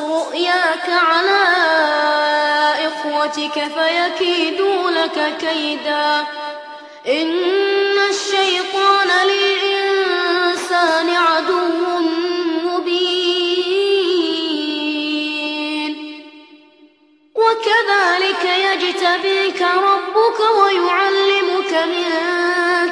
رؤياك على إخوتك فيكيدوا لك كيدا. إن الشيطان للإنسان عدو مبين. وكذلك يجتبيك ربك ويعلمك من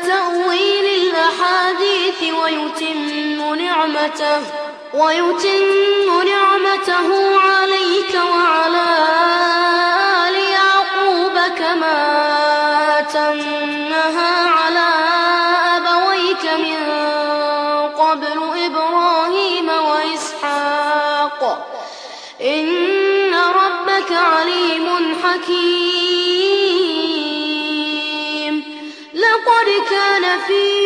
تأويل الأحاديث ويتم نعمته. ويتم نعمته عليك وعلى آل يعقوب كما أتمها على أبويك من قبل إبراهيم وإسحاق. إن ربك عليم حكيم. لقد كان في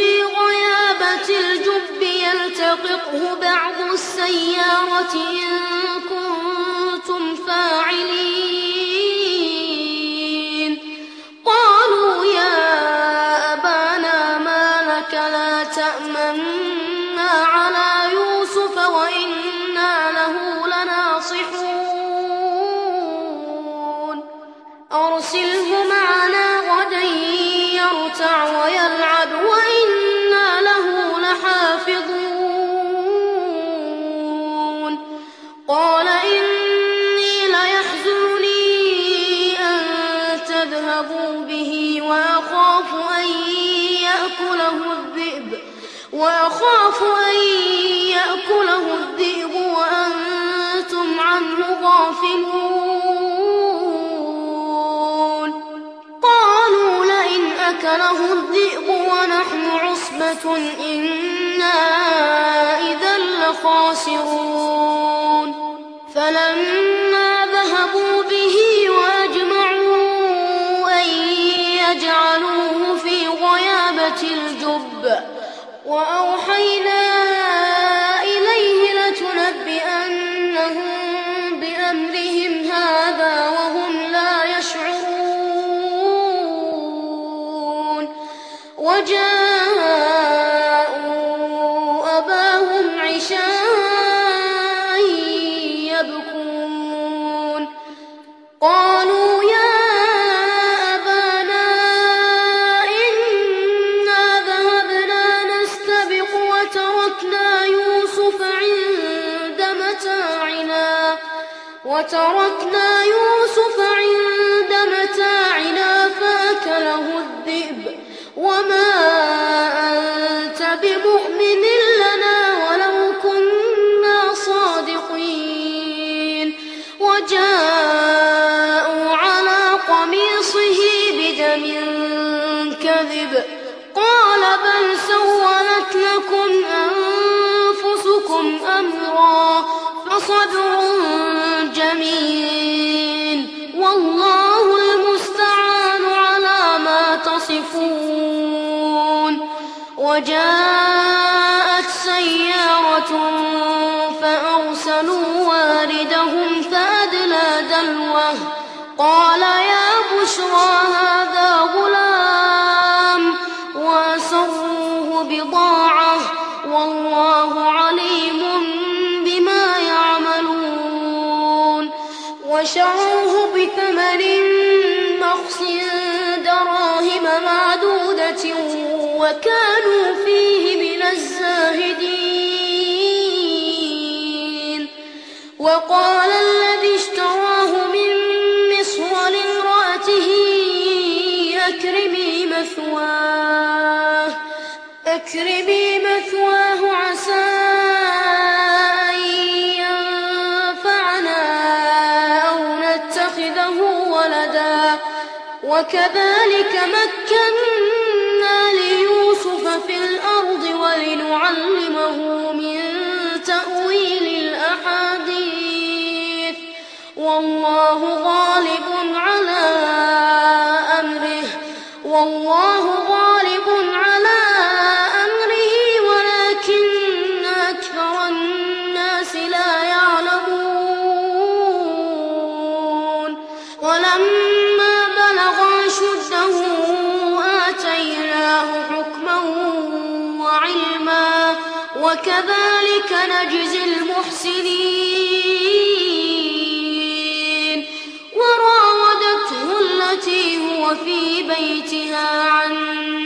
يلتقطه بعض السيارة إن إنا إذا لخاسرون فلما ذهبوا به وأجمعوا أن يجعلوه في غيابة الجب وأوحينا وجاءت وكانوا فيه من الزاهدين. وقال الذي اشتراه من مصر لامرأته أكرمي مثواه أكرمي مثواه عسى أن ينفعنا أو نتخذه ولدا. وكذلك مكنا ليوسف في الأرض ولنعلمه من تأويل الأحاديث. والله غالب على المحسنين. وراودته التي هو في بيتها عن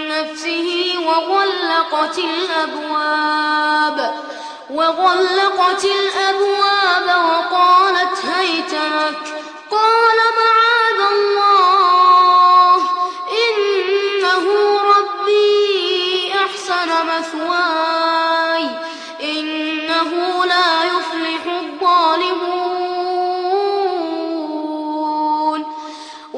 نفسه وغلقت الأبواب وغلقت الأبواب وقالت هيت لك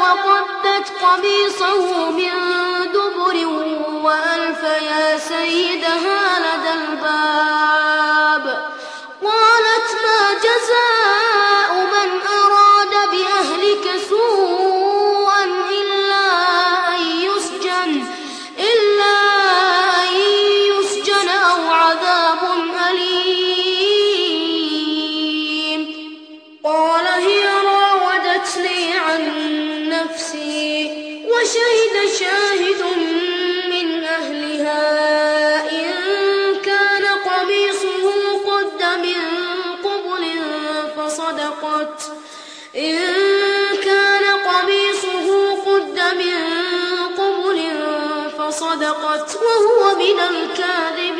وقدت قميصه من دبر وألف يا سيدها لدى الباب. قالت ما جزاء من أراد فصدقت وهو من الكاذبين.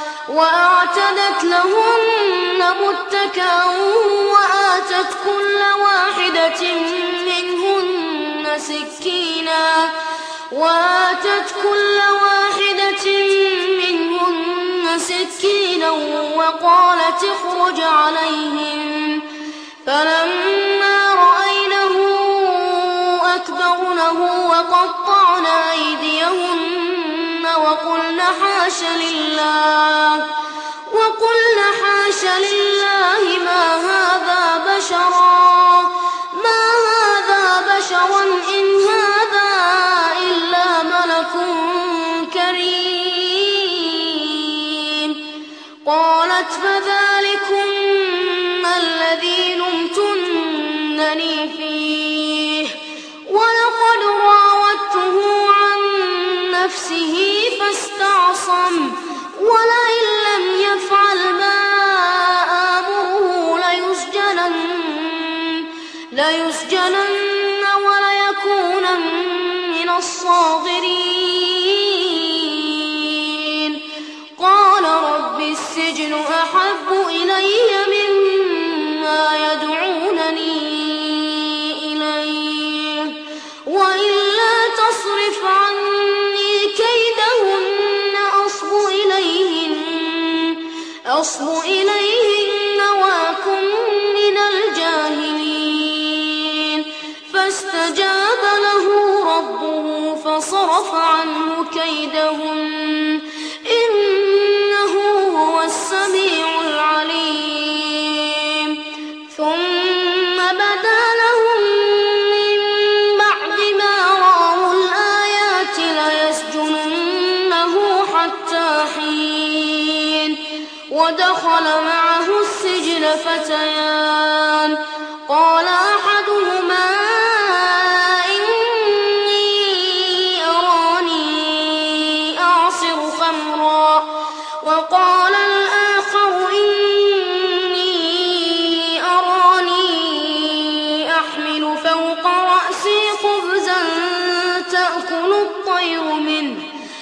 وأعتدت لهن متكأ وآتت كل واحدة منهن سكينا. وآتت كل واحدة منهن سكينا وقالت اخرج عليهم. فلما رأينه أكبرنه وقطعن أيديهن وقلنا حاش لله. وقلنا حاش لله. الصاغرين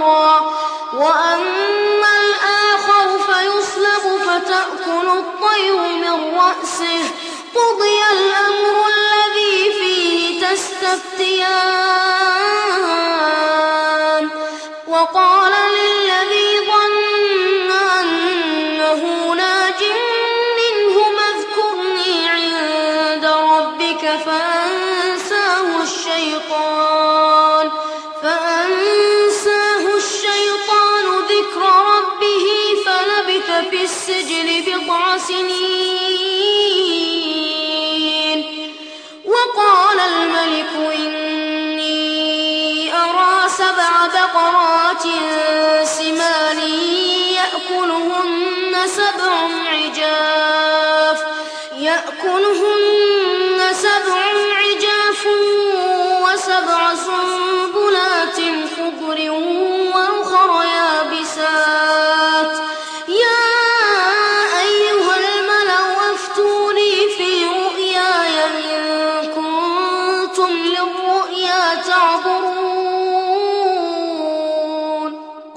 نارا وأما الآخر فيصلب فتأكل الطير من رأسه. قضي الأمر الذي فيه تستفتيان.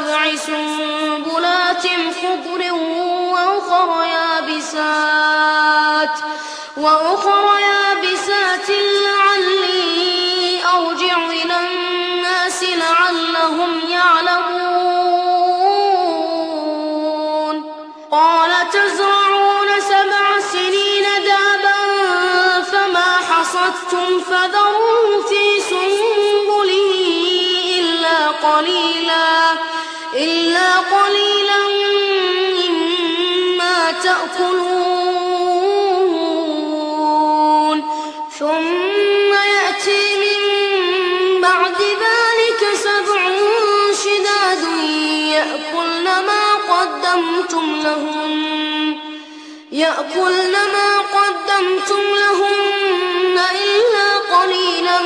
وسبع سنبلات خضر وأخر يابسات وأخر يابسات لعلي أرجع إلى الناس لعلهم يعلمون. قال تزرعون سبع سنين دابا فما حصدتم فذروا في سنبله إلا قليلا. إلا قليلا مما تأكلون. ثم يأتي من بعد ذلك سبع شداد يأكلن ما قدمتم لهن يأكلن ما قدمتم لهن إلا قليلا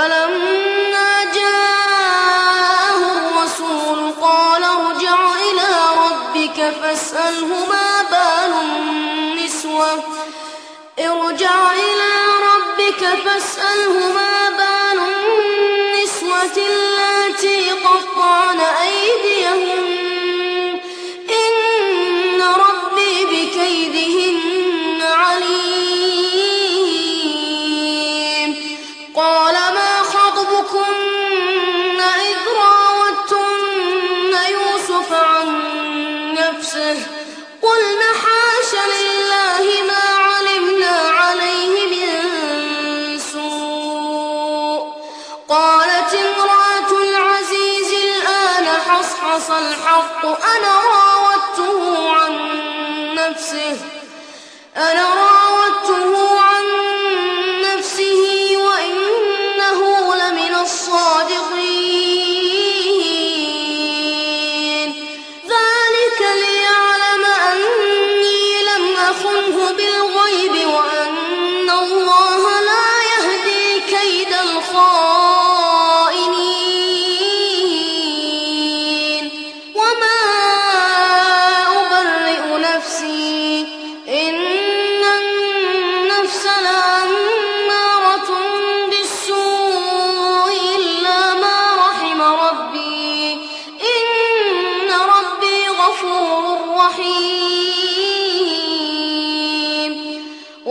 فلما جاءه الرسول قال ارجع إلى ربك فاسأله ما بال النسوة. ارجع إلى ربك فاسأله ما بال النسوة.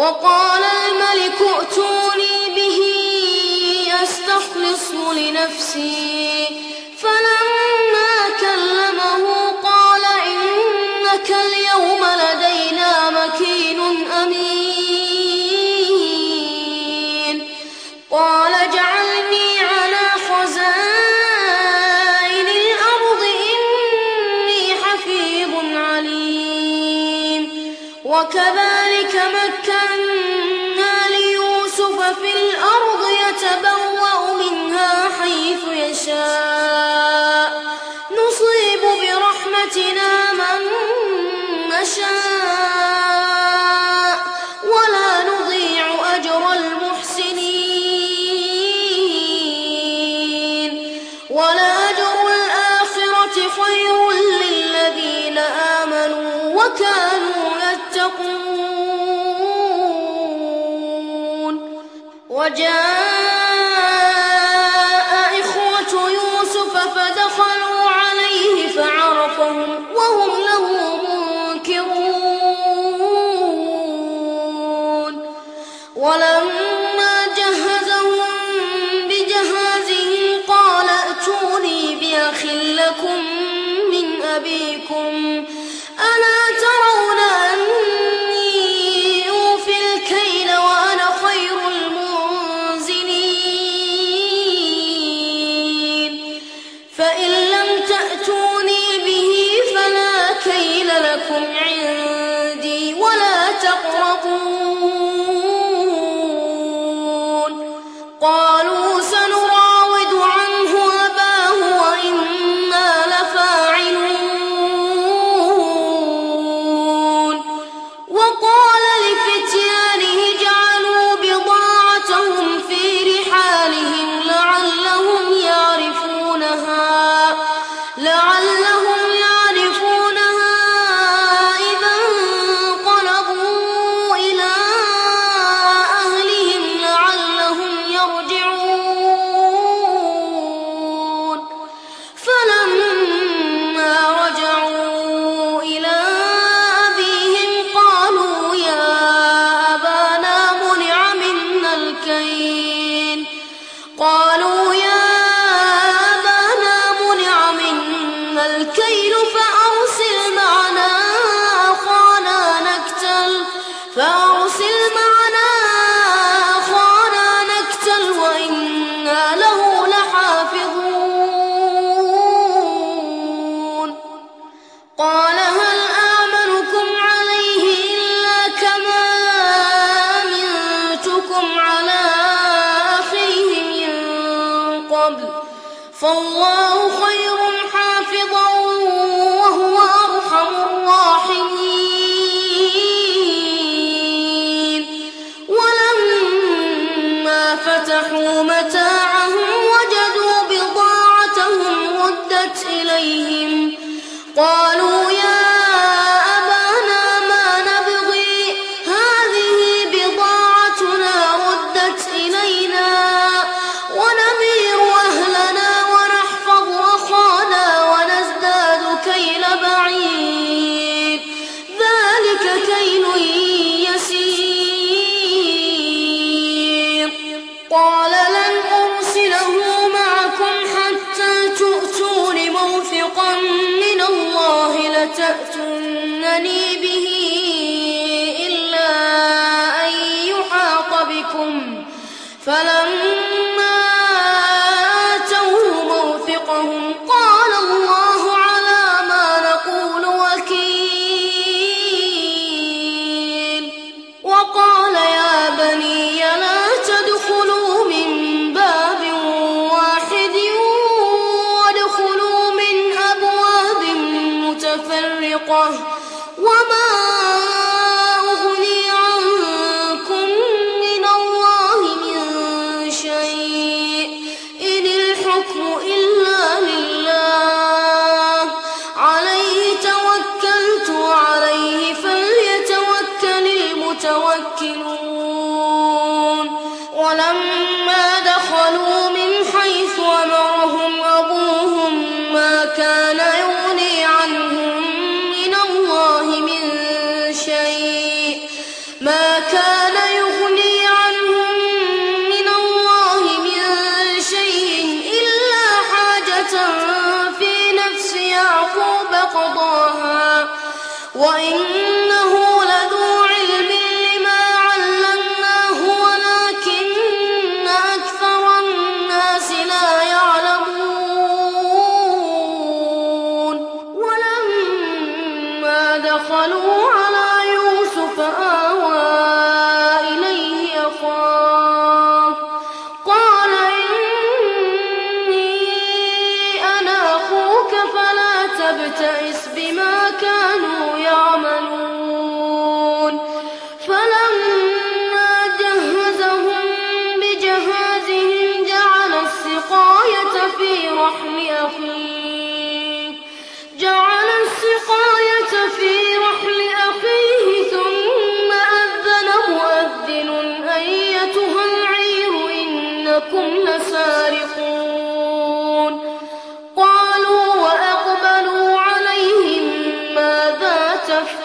وقال الملك ائتوني به أستخلصه لنفسي.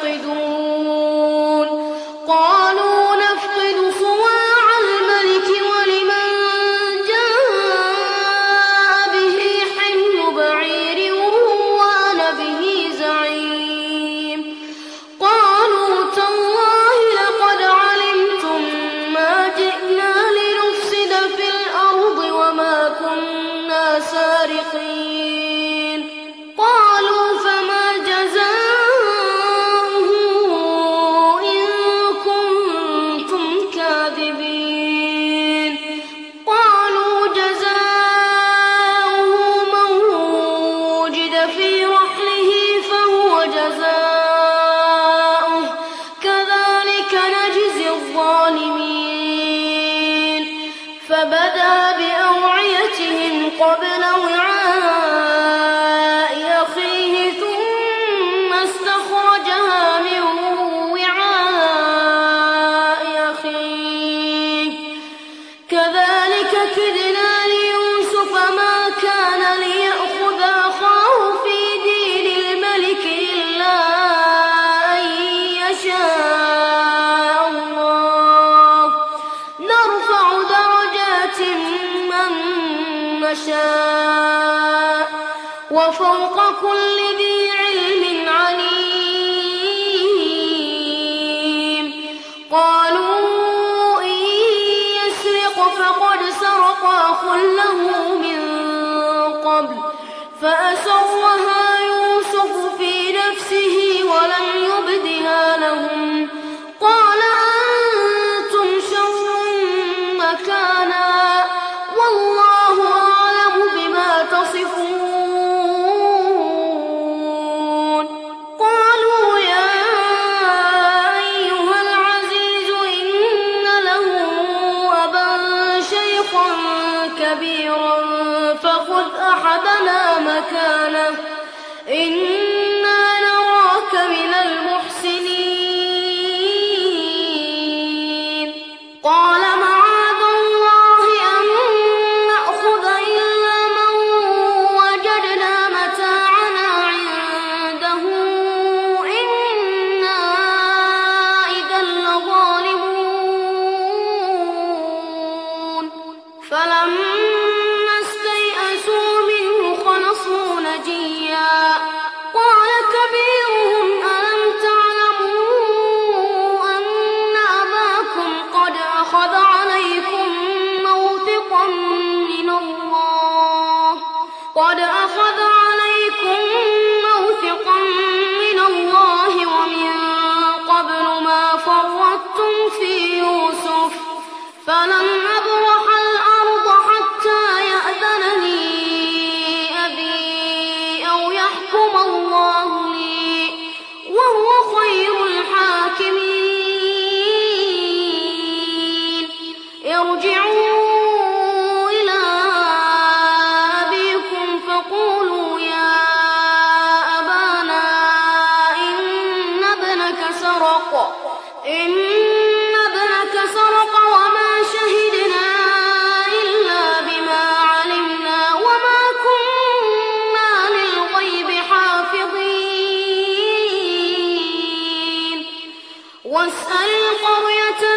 e واسأل القرية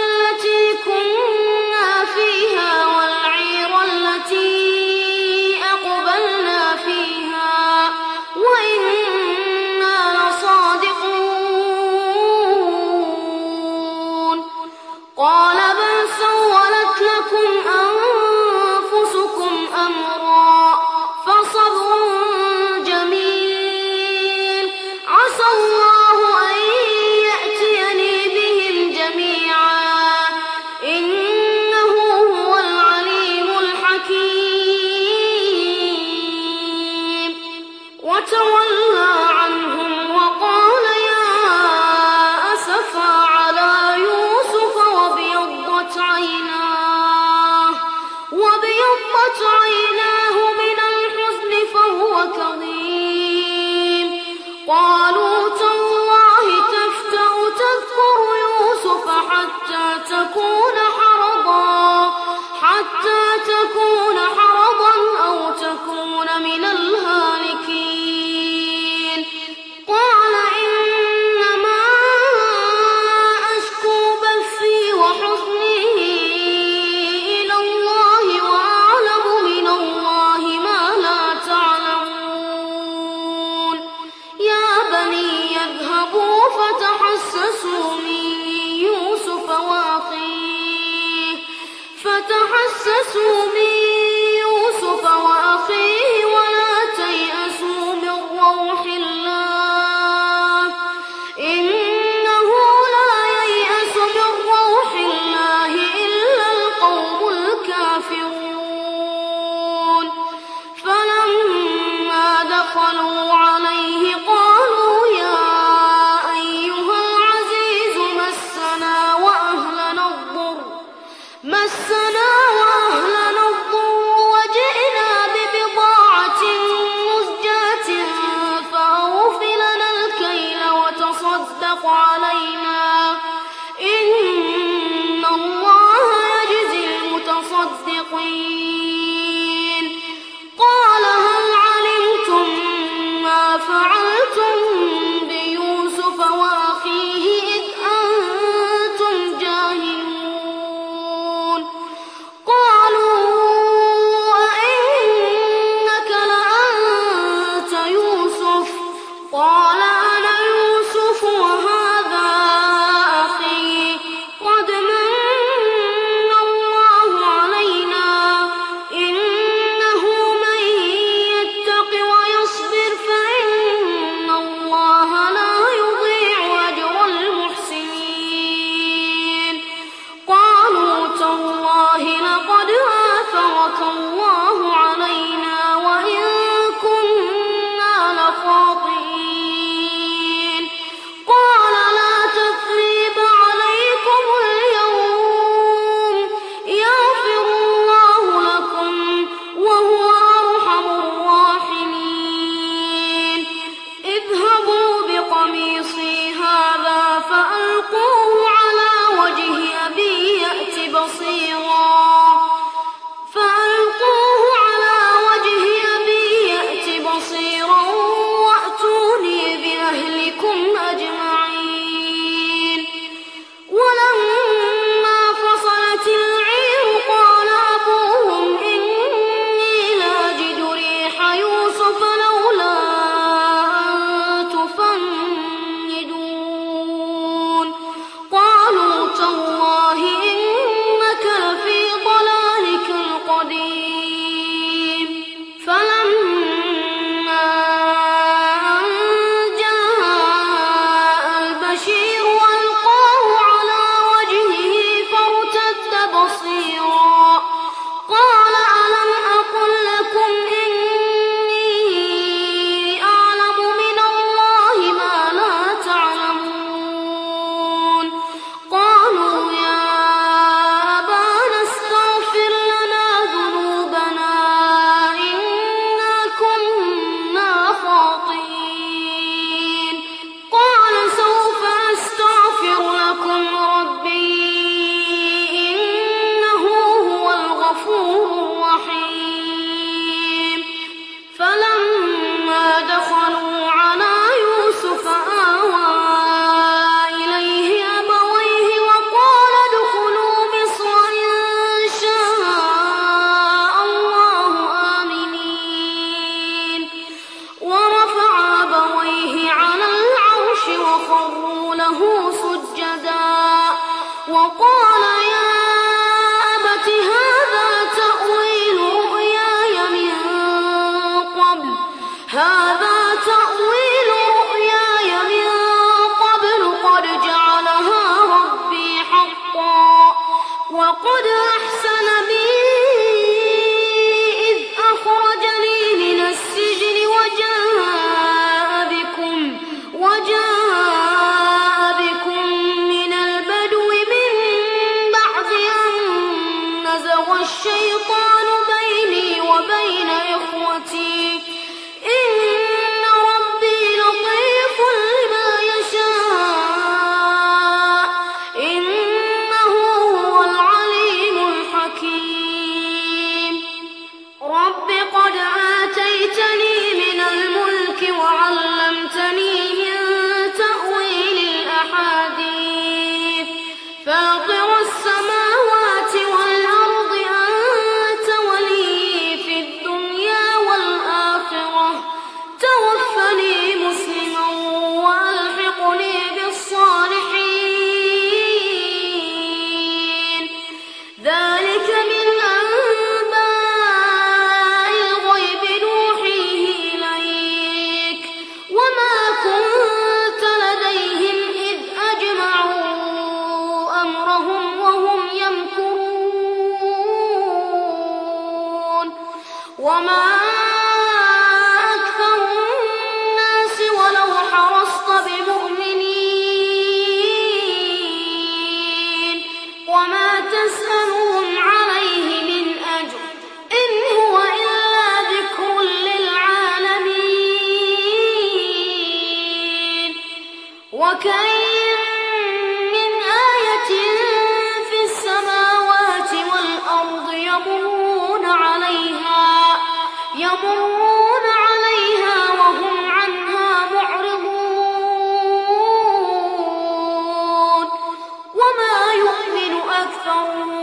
أكثرهم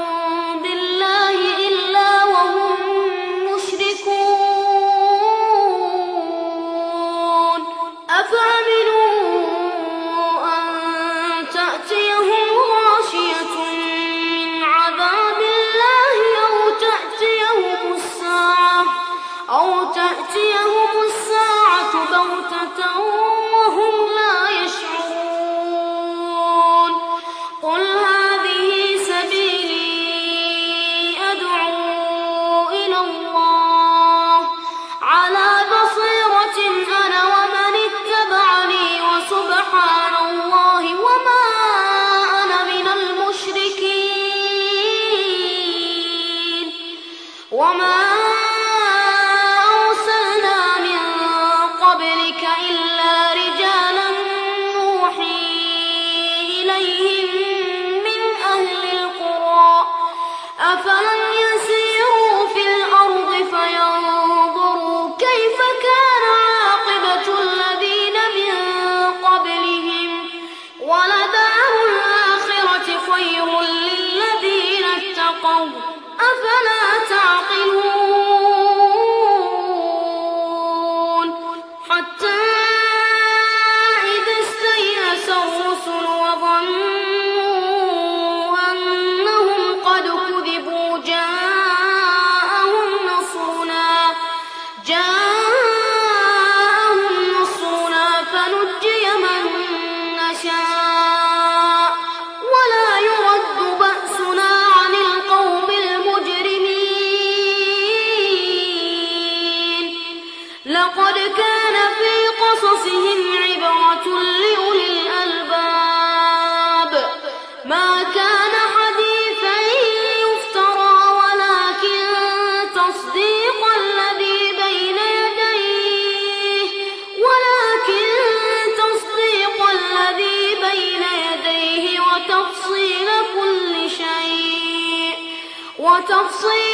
وتفصيل كل